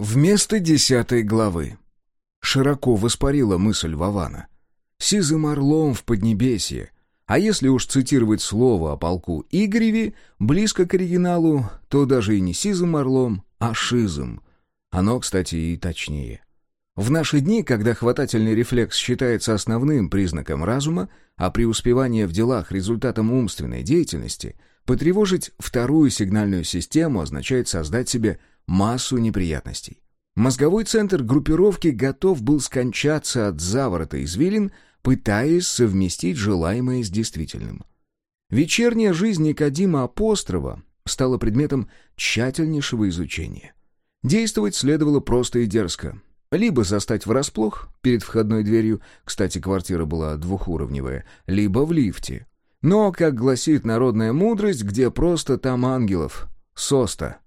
Вместо десятой главы. Широко воспарила мысль Вавана. «Сизым орлом в Поднебесье». А если уж цитировать слово о полку Игореве, близко к оригиналу, то даже и не сизым орлом, а шизым. Оно, кстати, и точнее. В наши дни, когда хватательный рефлекс считается основным признаком разума, а преуспевание в делах результатом умственной деятельности, потревожить вторую сигнальную систему означает создать себе массу неприятностей. Мозговой центр группировки готов был скончаться от заворота извилин, пытаясь совместить желаемое с действительным. Вечерняя жизнь Никодима Апострова стала предметом тщательнейшего изучения. Действовать следовало просто и дерзко. Либо застать врасплох перед входной дверью, кстати, квартира была двухуровневая, либо в лифте. Но, как гласит народная мудрость, где просто там ангелов, соста.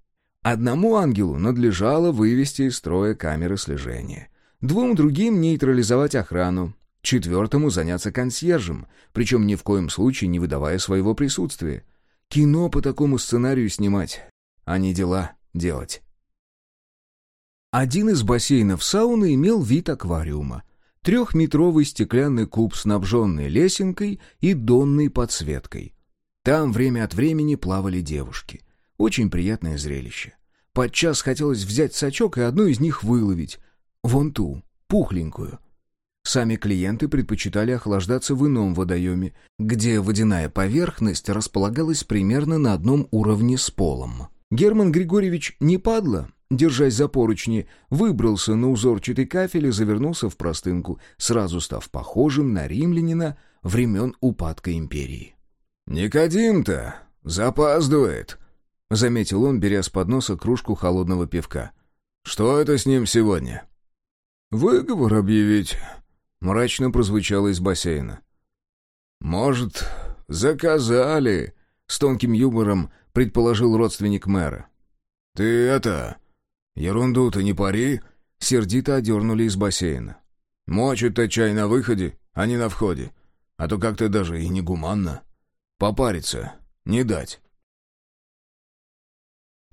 Одному ангелу надлежало вывести из строя камеры слежения. Двум другим нейтрализовать охрану. Четвертому заняться консьержем, причем ни в коем случае не выдавая своего присутствия. Кино по такому сценарию снимать, а не дела делать. Один из бассейнов сауны имел вид аквариума. Трехметровый стеклянный куб, снабженный лесенкой и донной подсветкой. Там время от времени плавали девушки — очень приятное зрелище. Подчас хотелось взять сачок и одну из них выловить. Вон ту, пухленькую. Сами клиенты предпочитали охлаждаться в ином водоеме, где водяная поверхность располагалась примерно на одном уровне с полом. Герман Григорьевич не падла, держась за поручни, выбрался на узорчатый кафель и завернулся в простынку, сразу став похожим на римлянина времен упадка империи. «Никодим-то запаздывает», — заметил он, беря с подноса кружку холодного пивка. «Что это с ним сегодня?» «Выговор объявить», — мрачно прозвучало из бассейна. «Может, заказали?» — с тонким юмором предположил родственник мэра. «Ты это... ерунду-то не пари!» — сердито одернули из бассейна. «Мочат-то чай на выходе, а не на входе. А то как-то даже и негуманно. Попариться, не дать».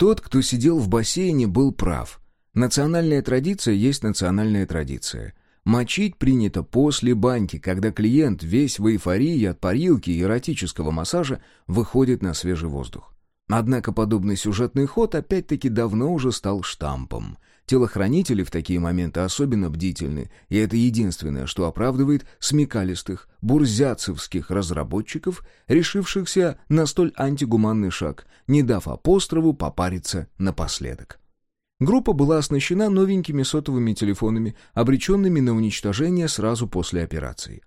Тот, кто сидел в бассейне, был прав. Национальная традиция есть национальная традиция. Мочить принято после баньки, когда клиент весь в эйфории от парилки и эротического массажа выходит на свежий воздух. Однако подобный сюжетный ход опять-таки давно уже стал штампом – Телохранители в такие моменты особенно бдительны, и это единственное, что оправдывает смекалистых, бурзяцевских разработчиков, решившихся на столь антигуманный шаг, не дав апострову попариться напоследок. Группа была оснащена новенькими сотовыми телефонами, обреченными на уничтожение сразу после операции.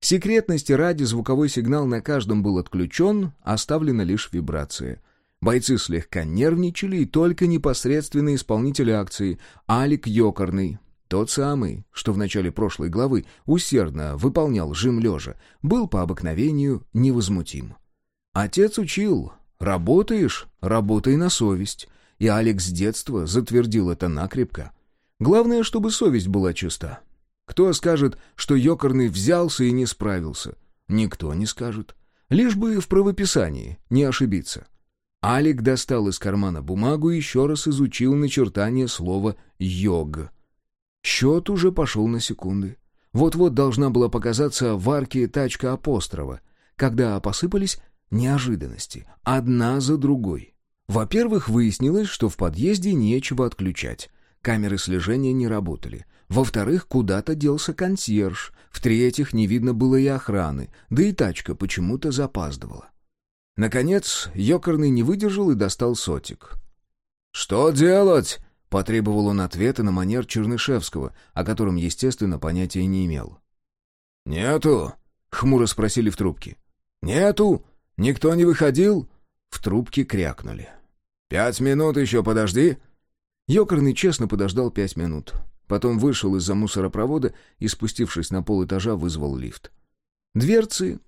Секретности ради звуковой сигнал на каждом был отключен, оставлена лишь вибрация. Бойцы слегка нервничали, и только непосредственный исполнитель акции, Алик Йокорный, тот самый, что в начале прошлой главы усердно выполнял жим лежа, был по обыкновению невозмутим. Отец учил «работаешь, работай на совесть», и Алекс с детства затвердил это накрепко. Главное, чтобы совесть была чиста. Кто скажет, что Йокорный взялся и не справился? Никто не скажет. Лишь бы в правописании не ошибиться. Алик достал из кармана бумагу и еще раз изучил начертание слова «йог». Счет уже пошел на секунды. Вот-вот должна была показаться в арке тачка апострофа, когда посыпались неожиданности, одна за другой. Во-первых, выяснилось, что в подъезде нечего отключать. Камеры слежения не работали. Во-вторых, куда-то делся консьерж. В-третьих, не видно было и охраны, да и тачка почему-то запаздывала. Наконец, Ёкарный не выдержал и достал сотик. «Что делать?» — потребовал он ответа на манер Чернышевского, о котором, естественно, понятия не имел. «Нету?» — хмуро спросили в трубке. «Нету? Никто не выходил?» В трубке крякнули. «Пять минут еще подожди». Ёкарный честно подождал пять минут. Потом вышел из-за мусоропровода и, спустившись на пол этажа, вызвал лифт. Дверцы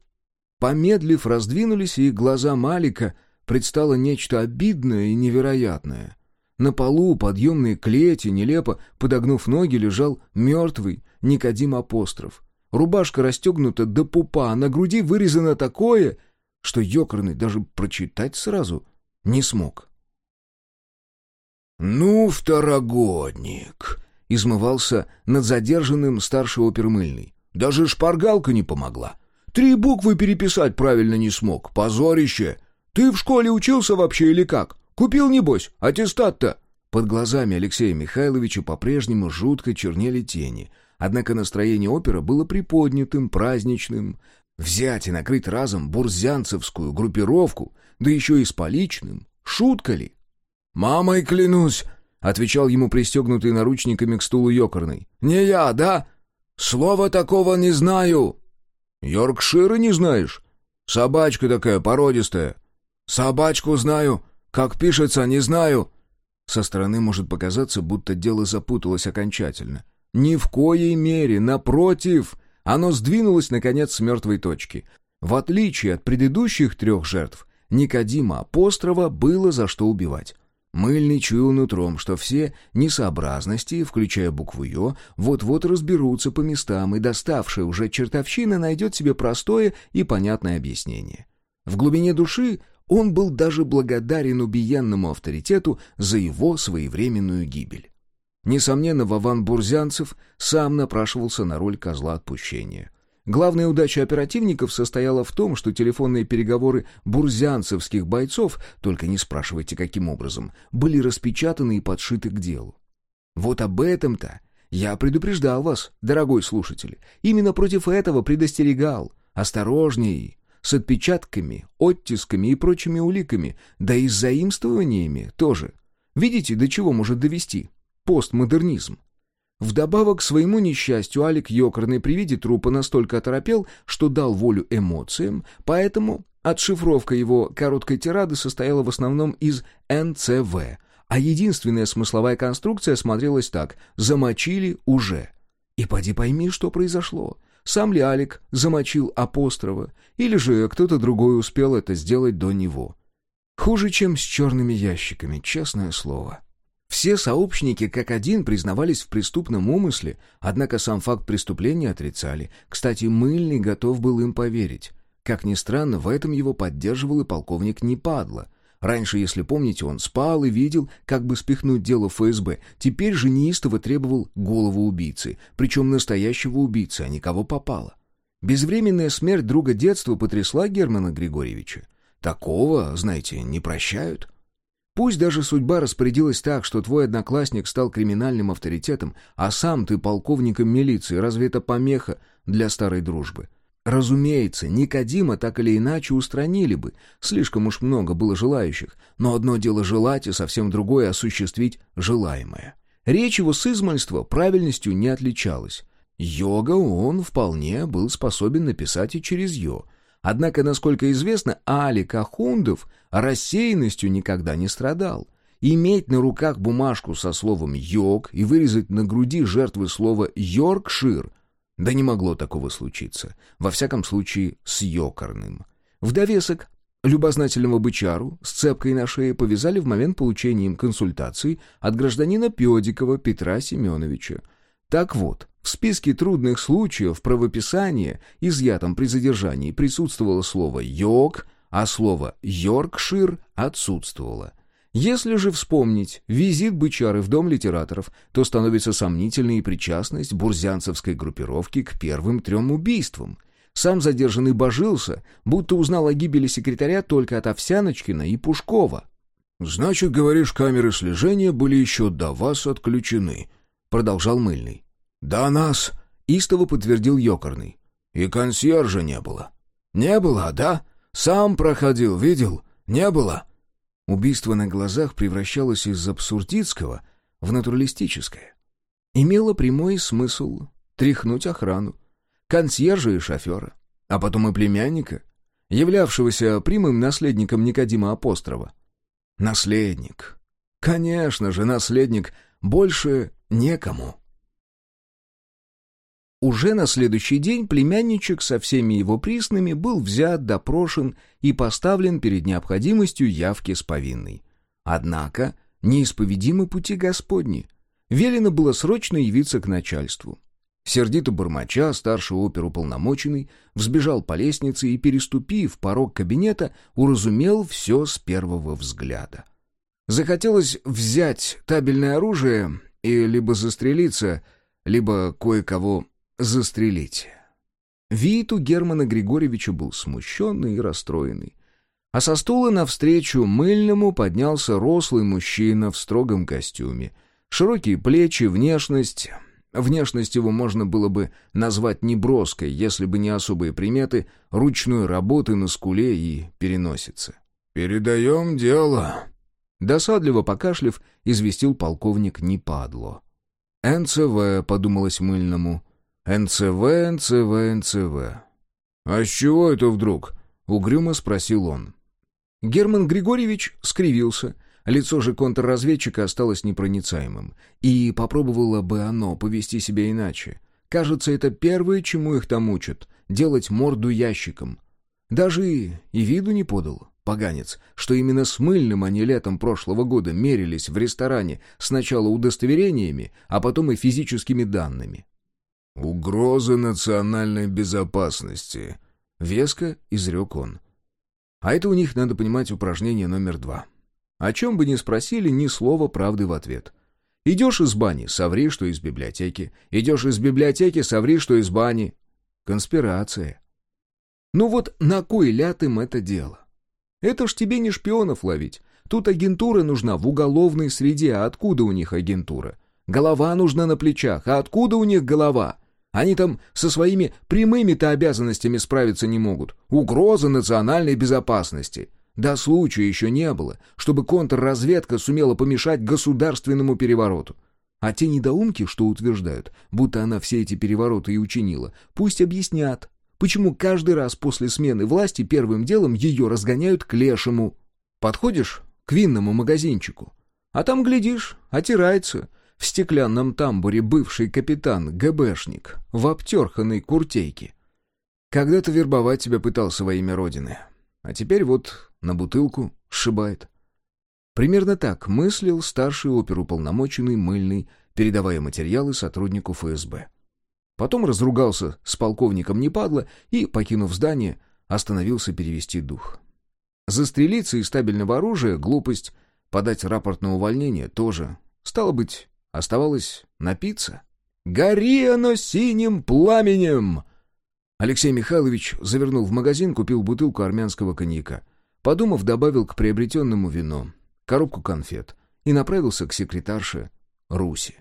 Помедлив, раздвинулись, и глаза Малика предстало нечто обидное и невероятное. На полу подъемные клети, нелепо подогнув ноги, лежал мертвый Никодим Апостроф. Рубашка расстегнута до пупа, а на груди вырезано такое, что Ёкарный даже прочитать сразу не смог. «Ну, второгодник!» — измывался над задержанным старший опермыльный. «Даже шпаргалка не помогла. Три буквы переписать правильно не смог. Позорище! Ты в школе учился вообще или как? Купил, небось, аттестат-то?» Под глазами Алексея Михайловича по-прежнему жутко чернели тени, однако настроение опера было приподнятым, праздничным. Взять и накрыть разом бурзянцевскую группировку, да еще и с поличным, шутка ли? «Мамой клянусь!» — отвечал ему пристегнутый наручниками к стулу ёкарный. «Не я, да? Слова такого не знаю!» «Йоркшира не знаешь? Собачка такая породистая!» «Собачку знаю! Как пишется, не знаю!» Со стороны может показаться, будто дело запуталось окончательно. Ни в коей мере, напротив, оно сдвинулось, наконец, с мертвой точки. В отличие от предыдущих трех жертв, Никодима Апострова было за что убивать. Мыльный чуял нутром, что все несообразности, включая букву «ё», вот-вот разберутся по местам, и доставшая уже чертовщина найдет себе простое и понятное объяснение. В глубине души он был даже благодарен убиенному авторитету за его своевременную гибель. Несомненно, Вован Бурзянцев сам напрашивался на роль козла отпущения — Главная удача оперативников состояла в том, что телефонные переговоры бурзянцевских бойцов, только не спрашивайте каким образом, были распечатаны и подшиты к делу. Вот об этом-то я предупреждал вас, дорогой слушатель. Именно против этого предостерегал. Осторожней, с отпечатками, оттисками и прочими уликами, да и с заимствованиями тоже. Видите, до чего может довести постмодернизм? Вдобавок к своему несчастью Алик Йокарный при виде трупа настолько оторопел, что дал волю эмоциям, поэтому отшифровка его короткой тирады состояла в основном из НЦВ, а единственная смысловая конструкция смотрелась так «замочили уже». И поди пойми, что произошло. Сам ли Алик замочил Апострова, или же кто-то другой успел это сделать до него. Хуже, чем с черными ящиками, честное слово. Все сообщники как один признавались в преступном умысле, однако сам факт преступления отрицали. Кстати, Мыльный готов был им поверить. Как ни странно, в этом его поддерживал и полковник Непадло. Раньше, если помните, он спал и видел, как бы спихнуть дело в ФСБ. Теперь же неистово требовал голову убийцы, причем настоящего убийцы, а никого попало. Безвременная смерть друга детства потрясла Германа Григорьевича. Такого, знаете, не прощают. Пусть даже судьба распорядилась так, что твой одноклассник стал криминальным авторитетом, а сам ты полковником милиции, разве это помеха для старой дружбы? Разумеется, Никодима так или иначе устранили бы, слишком уж много было желающих, но одно дело желать, и совсем другое — осуществить желаемое. Речь его с измальства правильностью не отличалась. Йога он вполне был способен написать и через «ё», Однако, насколько известно, Алик Ахундов рассеянностью никогда не страдал. Иметь на руках бумажку со словом «йог» и вырезать на груди жертвы слова «йоркшир» да не могло такого случиться. Во всяком случае, с йокарным. В довесок любознательного бычару с цепкой на шее повязали в момент получения им консультации от гражданина Педикова Петра Семеновича. Так вот, в списке трудных случаев правописания, изъятом при задержании, присутствовало слово «йог», а слово «йоркшир» отсутствовало. Если же вспомнить визит бычары в Дом литераторов, то становится сомнительной и причастность бурзянцевской группировки к первым трем убийствам. Сам задержанный божился, будто узнал о гибели секретаря только от Овсяночкина и Пушкова. «Значит, говоришь, камеры слежения были еще до вас отключены», — продолжал Мыльный. «Да нас!» — истово подтвердил Ёкарный. «И консьержа не было». «Не было, да? Сам проходил, видел? Не было?» Убийство на глазах превращалось из абсурдистского в натуралистическое. Имело прямой смысл тряхнуть охрану, консьержа и шофера, а потом и племянника, являвшегося прямым наследником Никодима Апострова. Наследник. Конечно же, наследник. Больше некому. Уже на следующий день племянничек со всеми его присными был взят, допрошен и поставлен перед необходимостью явки с повинной. Однако неисповедимы пути Господни. Велено было срочно явиться к начальству. Сердито бормоча, старший оперуполномоченный взбежал по лестнице и, переступив порог кабинета, уразумел все с первого взгляда. Захотелось взять табельное оружие и либо застрелиться, либо кое-кого застрелить. Вид у Германа Григорьевича был смущенный и расстроенный. А со стула навстречу мыльному поднялся рослый мужчина в строгом костюме. Широкие плечи, внешность... Внешность его можно было бы назвать неброской, если бы не особые приметы ручной работы на скуле и переносице. «Передаем дело», Досадливо покашлив, известил полковник Непадло. «НЦВ», — подумалось мыльному. «НЦВ, НЦВ, НЦВ». «А с чего это вдруг?» — угрюмо спросил он. Герман Григорьевич скривился. Лицо же контрразведчика осталось непроницаемым. И попробовало бы оно повести себя иначе. Кажется, это первое, чему их там учат — делать морду ящиком. Даже и виду не подал поганец, что именно с мыльным они летом прошлого года мерились в ресторане сначала удостоверениями, а потом и физическими данными. «Угроза национальной безопасности», — веско изрек он. А это у них, надо понимать, упражнение номер два. О чем бы ни спросили, ни слова правды в ответ. Идешь из бани, соври, что из библиотеки. Идешь из библиотеки, соври, что из бани. Конспирация. Ну вот на кой ляд им это дело? Это ж тебе не шпионов ловить. Тут агентура нужна в уголовной среде, а откуда у них агентура? Голова нужна на плечах, а откуда у них голова? Они там со своими прямыми-то обязанностями справиться не могут. Угроза национальной безопасности. Да случая еще не было, чтобы контрразведка сумела помешать государственному перевороту. А те недоумки, что утверждают, будто она все эти перевороты и учинила, пусть объяснят, Почему каждый раз после смены власти первым делом ее разгоняют к лешему? Подходишь к винному магазинчику, а там, глядишь, отирается в стеклянном тамбуре бывший капитан, ГБшник, в обтерханной куртейке. Когда-то вербовать тебя пытался во имя Родины, а теперь вот на бутылку сшибает. Примерно так мыслил старший оперуполномоченный мыльный, передавая материалы сотруднику ФСБ. Потом разругался с полковником Непадло и, покинув здание, остановился перевести дух. Застрелиться из стабильного оружия — глупость, подать рапорт на увольнение — тоже. Стало быть, оставалось напиться. «Гори оно синим пламенем!» Алексей Михайлович завернул в магазин, купил бутылку армянского коньяка. Подумав, добавил к приобретенному вино, коробку конфет и направился к секретарше Руси.